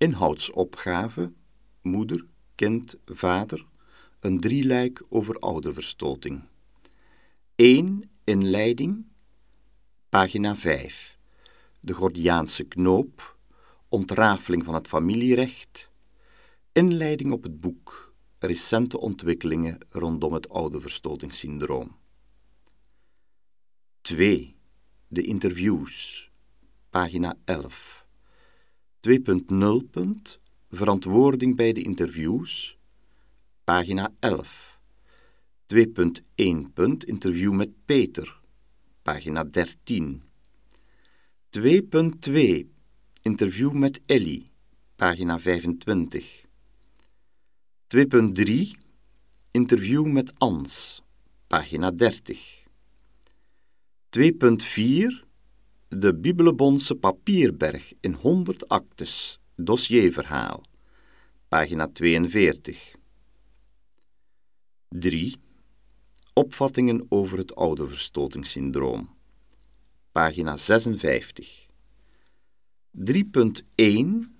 Inhoudsopgave, moeder, kind, vader, een drieluik over ouderverstoting. 1. Inleiding, pagina 5. De Gordiaanse knoop, ontrafeling van het familierecht, inleiding op het boek, recente ontwikkelingen rondom het ouderverstotingssyndroom. 2. De interviews, pagina 11. 2.0. Verantwoording bij de interviews, pagina 11. 2.1. Interview met Peter, pagina 13. 2.2. Interview met Ellie, pagina 25. 2.3. Interview met Ans, pagina 30. 2.4 de Bibelebondse papierberg in 100 actes, dossierverhaal, pagina 42. 3. Opvattingen over het ouderverstotingssyndroom, pagina 56. 3.1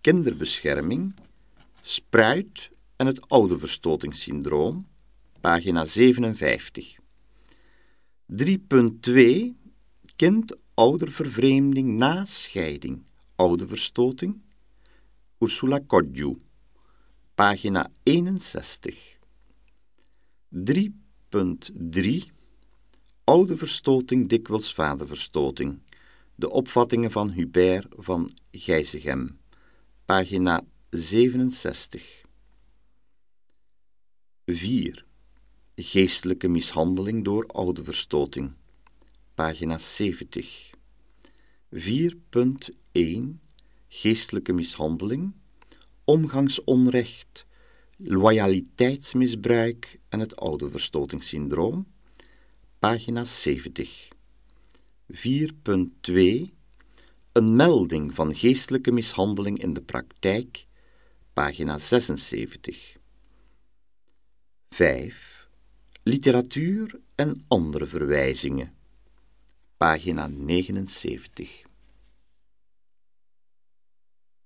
Kinderbescherming, spruit en het ouderverstotingssyndroom, pagina 57. 3.2 Kind oudervervreemding na scheiding, ouderverstoting, Ursula Kodju, pagina 61. 3.3 Ouderverstoting dikwijls vaderverstoting, de opvattingen van Hubert van Gijzegem, pagina 67. 4. Geestelijke mishandeling door ouderverstoting pagina 70. 4.1 Geestelijke mishandeling, omgangsonrecht, loyaliteitsmisbruik en het ouderverstotingssyndroom, pagina 70. 4.2 Een melding van geestelijke mishandeling in de praktijk, pagina 76. 5. Literatuur en andere verwijzingen pagina 79.